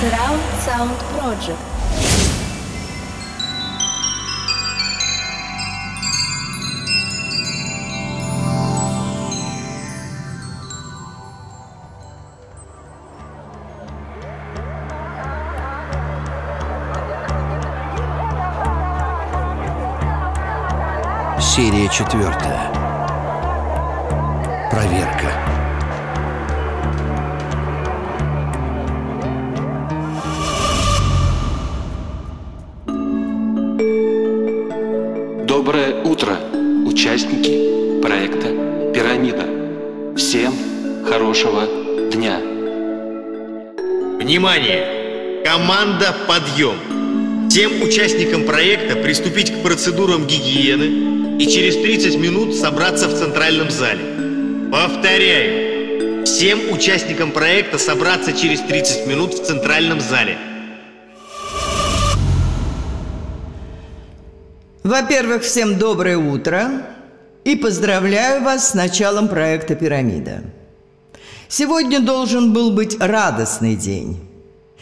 Surround Sound Project. Серия четвертая. Проверка. Доброе утро, участники проекта «Пирамида». Всем хорошего дня. Внимание! Команда «Подъем». Всем участникам проекта приступить к процедурам гигиены и через 30 минут собраться в центральном зале. Повторяю, всем участникам проекта собраться через 30 минут в центральном зале. Во-первых, всем доброе утро и поздравляю вас с началом проекта «Пирамида». Сегодня должен был быть радостный день.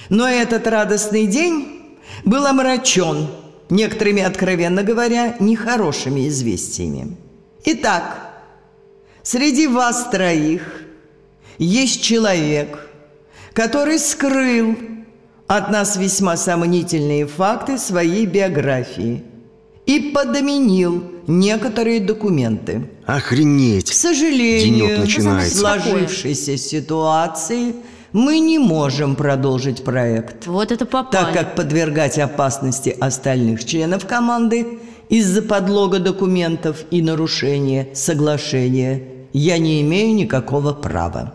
Но этот радостный день был омрачен некоторыми, откровенно говоря, нехорошими известиями. Итак, среди вас троих есть человек, который скрыл от нас весьма сомнительные факты своей биографии и подменил некоторые документы. К Охренеть! сожалению, Денек в сложившейся ситуации мы не можем продолжить проект, Вот это попали. так как подвергать опасности остальных членов команды из-за подлога документов и нарушения соглашения я не имею никакого права.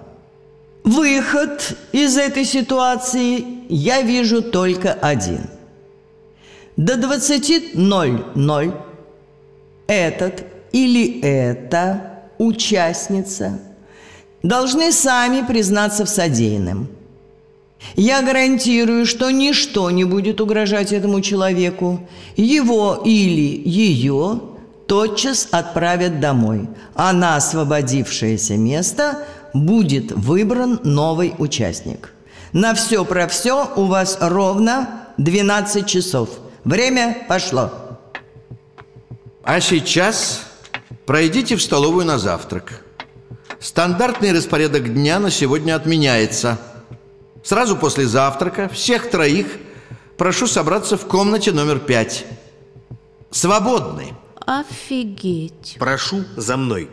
Выход из этой ситуации я вижу только один. До 20.00 этот или эта участница должны сами признаться в содеянном. Я гарантирую, что ничто не будет угрожать этому человеку. Его или ее тотчас отправят домой, а на освободившееся место будет выбран новый участник. На все про все у вас ровно 12 часов. Время пошло. А сейчас пройдите в столовую на завтрак. Стандартный распорядок дня на сегодня отменяется. Сразу после завтрака всех троих прошу собраться в комнате номер пять. Свободны. Офигеть. Прошу за мной.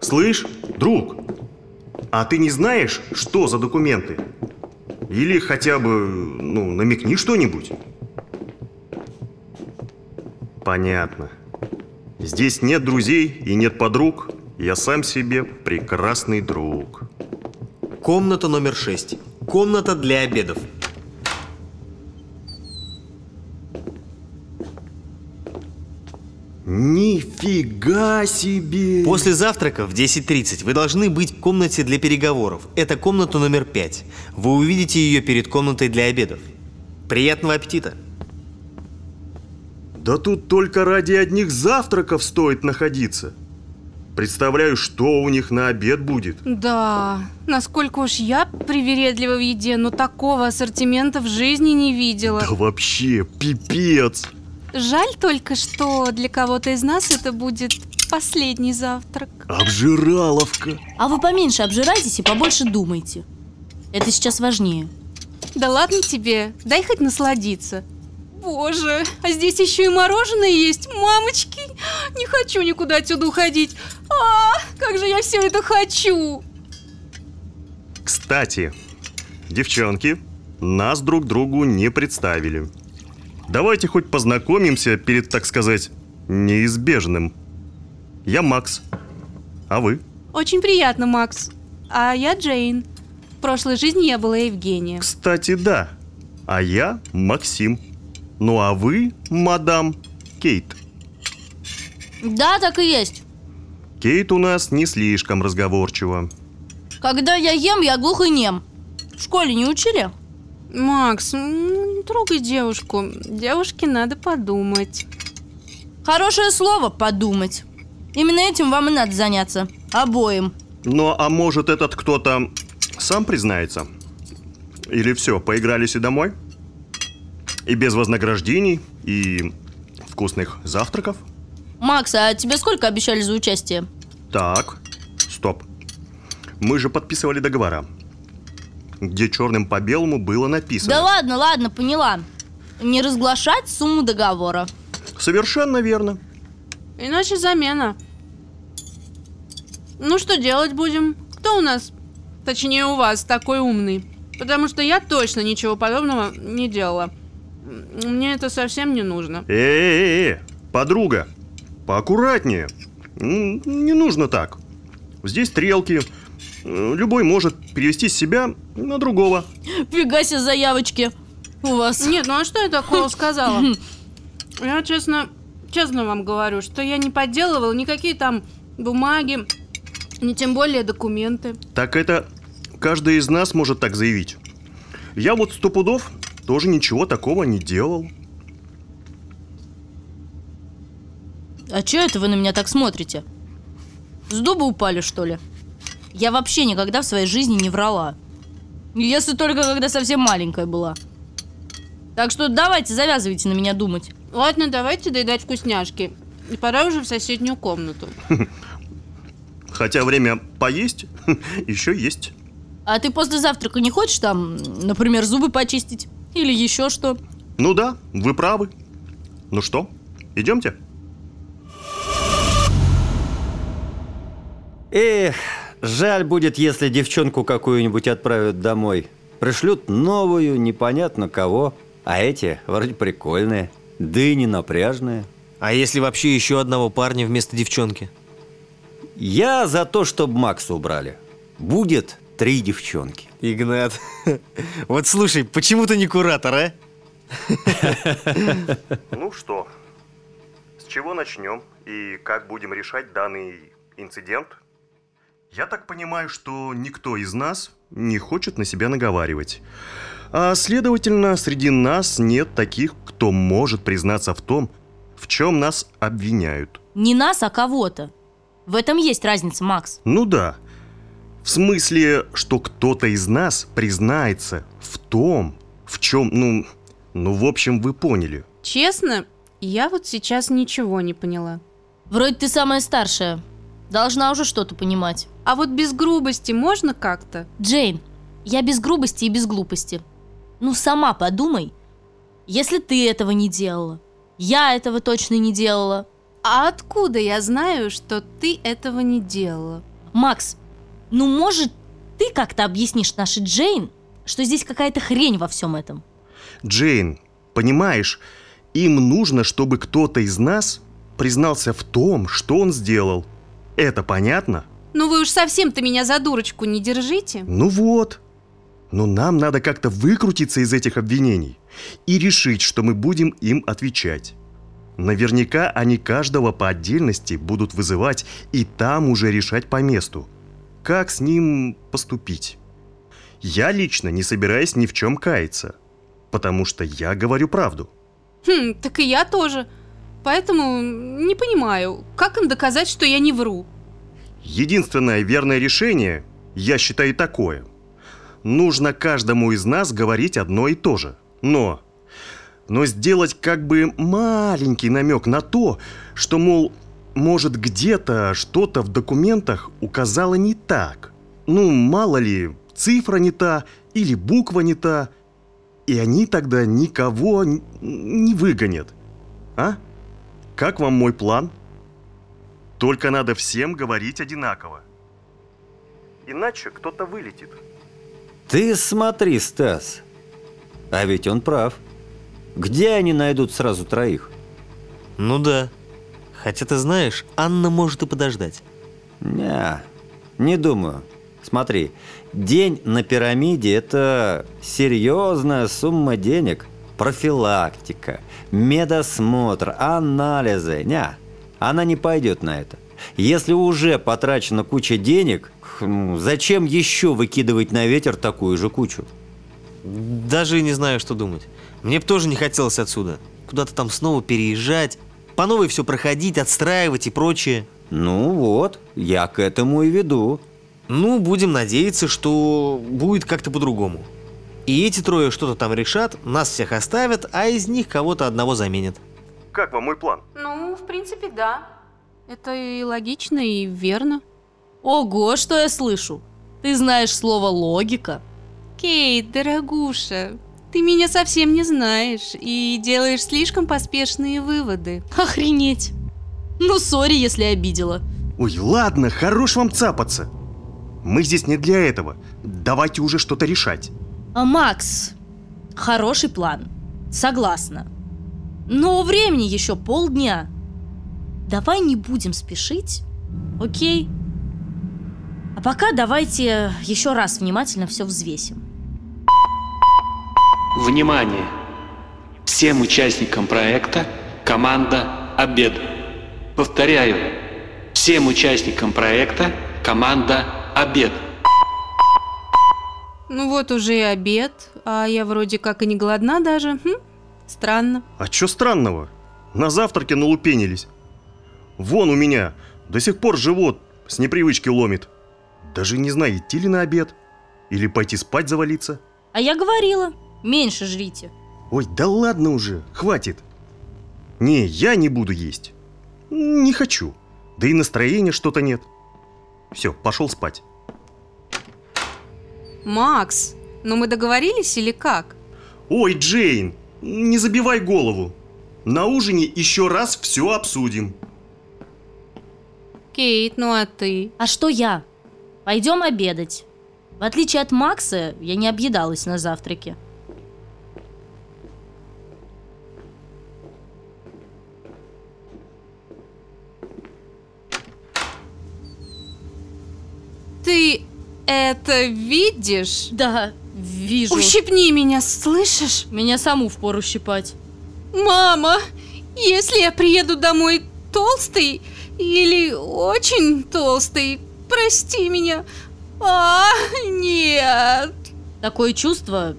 Слышь, друг, а ты не знаешь, что за документы? Или хотя бы, ну, намекни что-нибудь. Понятно. Здесь нет друзей и нет подруг. Я сам себе прекрасный друг. Комната номер шесть. Комната для обедов. Нифига себе! После завтрака в 10.30 вы должны быть в комнате для переговоров. Это комната номер 5. Вы увидите ее перед комнатой для обедов. Приятного аппетита! Да тут только ради одних завтраков стоит находиться. Представляю, что у них на обед будет. Да, насколько уж я привередлива в еде, но такого ассортимента в жизни не видела. Да вообще, пипец! Жаль только, что для кого-то из нас это будет последний завтрак. Обжираловка! А вы поменьше обжирайтесь и побольше думайте. Это сейчас важнее. Да ладно тебе, дай хоть насладиться. Боже, а здесь еще и мороженое есть, мамочки! Не хочу никуда отсюда уходить. А, как же я все это хочу! Кстати, девчонки, нас друг другу не представили. Давайте хоть познакомимся перед, так сказать, неизбежным. Я Макс. А вы? Очень приятно, Макс. А я Джейн. В прошлой жизни я была Евгения. Кстати, да. А я Максим. Ну а вы, мадам, Кейт. Да, так и есть. Кейт у нас не слишком разговорчива. Когда я ем, я глух и нем. В школе не учили? Макс, не трогай девушку. Девушке надо подумать. Хорошее слово «подумать». Именно этим вам и надо заняться. Обоим. Ну а может этот кто-то Сам признается. Или все, поигрались и домой? И без вознаграждений, и вкусных завтраков? Макс, а тебе сколько обещали за участие? Так, стоп. Мы же подписывали договора, где черным по белому было написано. Да ладно, ладно, поняла. Не разглашать сумму договора. Совершенно верно. Иначе замена. Ну что делать будем? Кто у нас, точнее у вас, такой умный? Потому что я точно ничего подобного не делала. Мне это совсем не нужно. Э-э-э, подруга, поаккуратнее. Не нужно так. Здесь стрелки. Э, Любой может перевести с себя на другого. Фига себе заявочки у вас. Нет, ну а что я такого сказала? Я честно, честно вам говорю, что я не подделывала никакие там бумаги, ни тем более документы. Так это каждый из нас может так заявить. Я вот сто пудов тоже ничего такого не делал. А чё это вы на меня так смотрите? С дуба упали, что ли? Я вообще никогда в своей жизни не врала. Если только когда совсем маленькая была. Так что давайте, завязывайте на меня думать. Ладно, давайте доедать вкусняшки. И пора уже в соседнюю комнату. Хотя время поесть еще есть. А ты после завтрака не хочешь там, например, зубы почистить? Или еще что? Ну да, вы правы. Ну что, идемте? Эх, жаль будет, если девчонку какую-нибудь отправят домой. Пришлют новую, непонятно кого. А эти вроде прикольные, да и не напряжные. А если вообще еще одного парня вместо девчонки? Я за то, чтобы Макса убрали. Будет три девчонки. Игнат, вот слушай, почему ты не куратор, а? Ну что, с чего начнем и как будем решать данный инцидент? Я так понимаю, что никто из нас не хочет на себя наговаривать. А следовательно, среди нас нет таких, кто может признаться в том, в чем нас обвиняют. Не нас, а кого-то. В этом есть разница, Макс. Ну да. В смысле, что кто-то из нас признается в том, в чем, ну, ну, в общем, вы поняли. Честно, я вот сейчас ничего не поняла. Вроде ты самая старшая. Должна уже что-то понимать. А вот без грубости можно как-то? Джейн, я без грубости и без глупости. Ну, сама подумай. Если ты этого не делала, я этого точно не делала. А откуда я знаю, что ты этого не делала? Макс, ну, может, ты как-то объяснишь нашей Джейн, что здесь какая-то хрень во всем этом? Джейн, понимаешь, им нужно, чтобы кто-то из нас признался в том, что он сделал. Это понятно? Ну вы уж совсем-то меня за дурочку не держите. Ну вот. Но нам надо как-то выкрутиться из этих обвинений и решить, что мы будем им отвечать. Наверняка они каждого по отдельности будут вызывать и там уже решать по месту, как с ним поступить. Я лично не собираюсь ни в чем каяться, потому что я говорю правду. Хм, так и я тоже. Поэтому не понимаю, как им доказать, что я не вру? Единственное верное решение, я считаю такое. Нужно каждому из нас говорить одно и то же. Но... Но сделать как бы маленький намек на то, что, мол, может где-то что-то в документах указало не так. Ну, мало ли, цифра не та или буква не та. И они тогда никого не выгонят. А? Как вам мой план? Только надо всем говорить одинаково. Иначе кто-то вылетит. Ты смотри, Стас. А ведь он прав. Где они найдут сразу троих? Ну да. Хотя ты знаешь, Анна может и подождать. Не, не думаю. Смотри, день на пирамиде – это серьезная сумма денег. Профилактика, медосмотр, анализы. Не, она не пойдет на это. Если уже потрачена куча денег, хм, зачем еще выкидывать на ветер такую же кучу? Даже не знаю, что думать. Мне бы тоже не хотелось отсюда. Куда-то там снова переезжать, по новой все проходить, отстраивать и прочее. Ну вот, я к этому и веду. Ну, будем надеяться, что будет как-то по-другому. И эти трое что-то там решат, нас всех оставят, а из них кого-то одного заменят. Как вам мой план? Ну, в принципе, да. Это и логично, и верно. Ого, что я слышу. Ты знаешь слово логика. Кейт, дорогуша, ты меня совсем не знаешь и делаешь слишком поспешные выводы. Охренеть. Ну, сори, если обидела. Ой, ладно, хорош вам цапаться. Мы здесь не для этого. Давайте уже что-то решать. А, Макс, хороший план. Согласна. Но времени еще полдня. Давай не будем спешить, окей? А пока давайте еще раз внимательно все взвесим. Внимание! Всем участникам проекта команда «Обед». Повторяю, всем участникам проекта команда «Обед». Ну вот уже и обед, а я вроде как и не голодна даже. Хм? Странно. А чё странного? На завтраке налупенились. Вон у меня до сих пор живот с непривычки ломит. Даже не знаю, идти ли на обед. Или пойти спать завалиться. А я говорила, меньше жрите. Ой, да ладно уже, хватит. Не, я не буду есть. Не хочу. Да и настроения что-то нет. Все, пошел спать. Макс, ну мы договорились или как? Ой, Джейн, не забивай голову. На ужине еще раз все обсудим. Кейт, ну а ты? А что я? Пойдем обедать. В отличие от Макса, я не объедалась на завтраке. Ты это видишь? Да, вижу. Ущипни меня, слышишь? Меня саму впору щипать. Мама, если я приеду домой толстый или очень толстый, прости меня. А, нет. Такое чувство,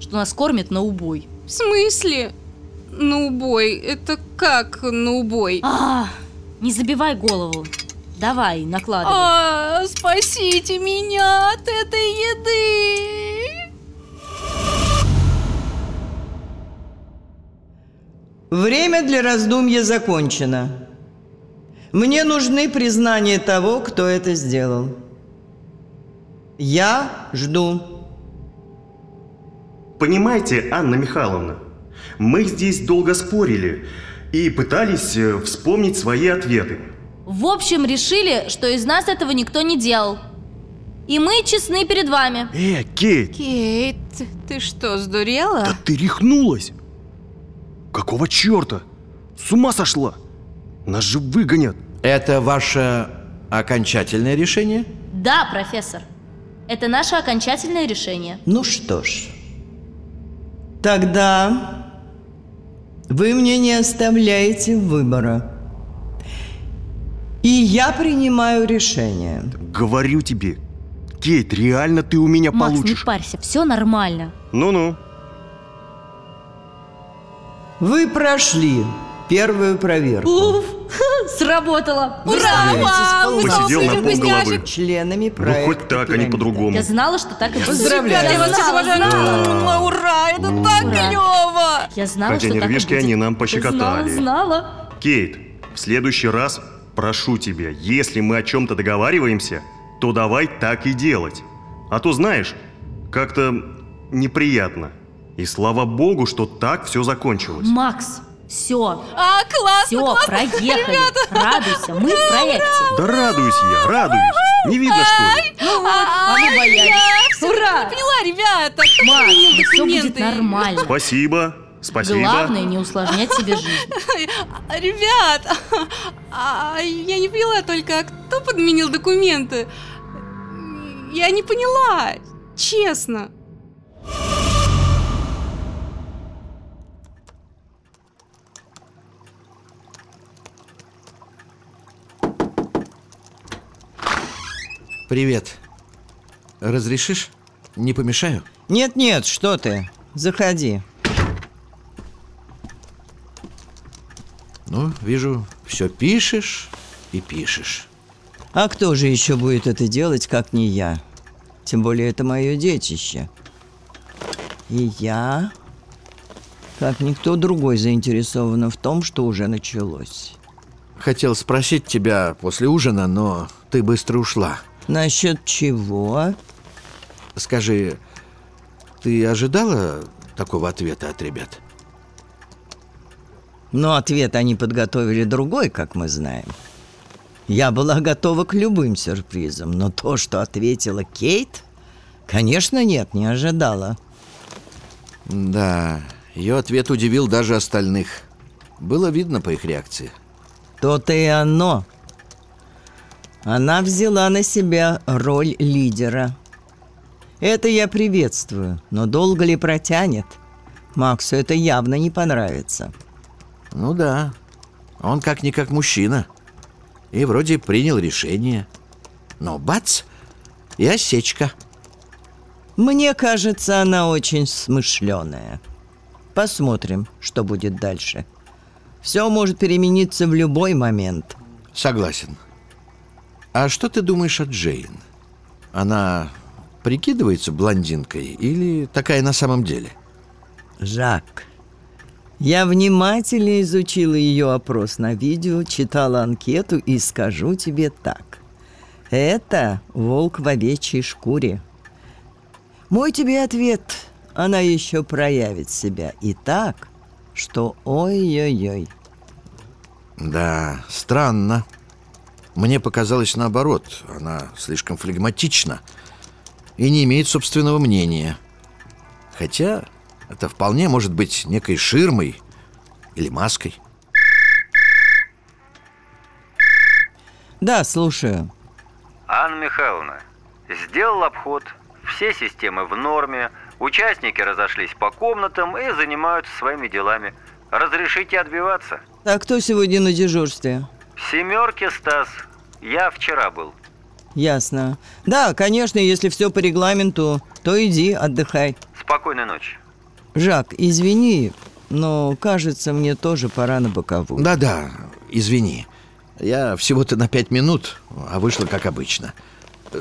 что нас кормят на убой. В смысле? На убой? Это как на убой? А, не забивай голову. Давай, накладывай. А, спасите меня от этой еды. Время для раздумья закончено. Мне нужны признания того, кто это сделал. Я жду. Понимаете, Анна Михайловна, мы здесь долго спорили и пытались э, вспомнить свои ответы. В общем, решили, что из нас этого никто не делал. И мы честны перед вами. Э, Кейт, Кейт, ты что, сдурела? да ты рехнулась! Какого черта? С ума сошла? Нас же выгонят. Это ваше окончательное решение? Да, профессор. Это наше окончательное решение. Ну что ж, тогда вы мне не оставляете выбора. И я принимаю решение. Говорю тебе, Кейт, реально ты у меня Макс, получишь. не парься, все нормально. Ну-ну. Вы прошли первую проверку. Уф, сработало. Ура, мам! Посидел на полголовы. Членами Ну проекта хоть так, а не по-другому. Я знала, что так и будет. Поздравляю. Я вас всех обожаю. Ура, это так клево! Я знала, Хотя что нервишки так и будет. они нам пощекотали. Знала, знала. Кейт, в следующий раз прошу тебя, если мы о чем-то договариваемся, то давай так и делать. А то знаешь, как-то неприятно. И слава богу, что так все закончилось. Макс, все, А, классно, все, классно. проехали. Радуйся, мы в проекте. Да радуюсь я, радуюсь. Не видно, что ли? Ну вот, а вы боялись. Я Ура! не поняла, ребята. Макс, все будет документы? нормально. Спасибо, спасибо. Главное не усложнять себе жизнь. А, Ребят, а, я не поняла только, а кто подменил документы? Я не поняла, честно. Привет. Разрешишь? Не помешаю? Нет-нет, что ты? Заходи. Ну, вижу, все пишешь и пишешь. А кто же еще будет это делать, как не я? Тем более это мое детище. И я, как никто другой, заинтересована в том, что уже началось. Хотел спросить тебя после ужина, но ты быстро ушла. Насчет чего? Скажи, ты ожидала такого ответа от ребят? Но ответ они подготовили другой, как мы знаем. Я была готова к любым сюрпризам, но то, что ответила Кейт, конечно, нет, не ожидала. Да, ее ответ удивил даже остальных. Было видно по их реакции. То-то и оно. Она взяла на себя роль лидера. Это я приветствую, но долго ли протянет? Максу это явно не понравится. Ну да, он как-никак мужчина. И вроде принял решение. Но бац, и осечка. Мне кажется, она очень смышленая. Посмотрим, что будет дальше. Все может перемениться в любой момент. Согласен. А что ты думаешь о Джейн? Она прикидывается блондинкой или такая на самом деле? Жак, я внимательно изучила ее опрос на видео, читала анкету и скажу тебе так. Это волк в овечьей шкуре. Мой тебе ответ. Она еще проявит себя и так, что ой-ой-ой. Да, странно. Мне показалось наоборот. Она слишком флегматична и не имеет собственного мнения. Хотя это вполне может быть некой ширмой или маской. Да, слушаю. Анна Михайловна, сделал обход. Все системы в норме. Участники разошлись по комнатам и занимаются своими делами. Разрешите отбиваться? А кто сегодня на дежурстве? В семерке, Стас. Я вчера был. Ясно. Да, конечно, если все по регламенту, то иди, отдыхай. Спокойной ночи. Жак, извини, но кажется, мне тоже пора на боковую. Да-да, извини. Я всего-то на пять минут, а вышла как обычно.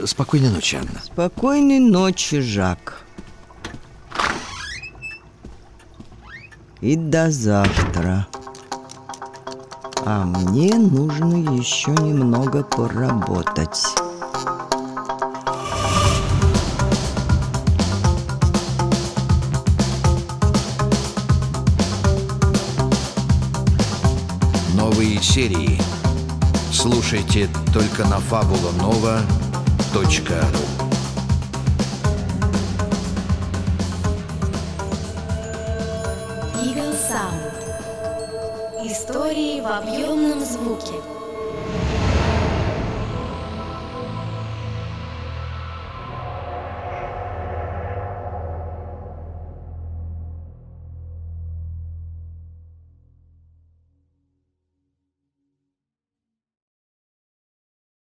Спокойной ночи, Анна. Спокойной ночи, Жак. И до завтра. А мне нужно еще немного поработать. Новые серии. Слушайте только на fabulanova.ru в объемном звуке.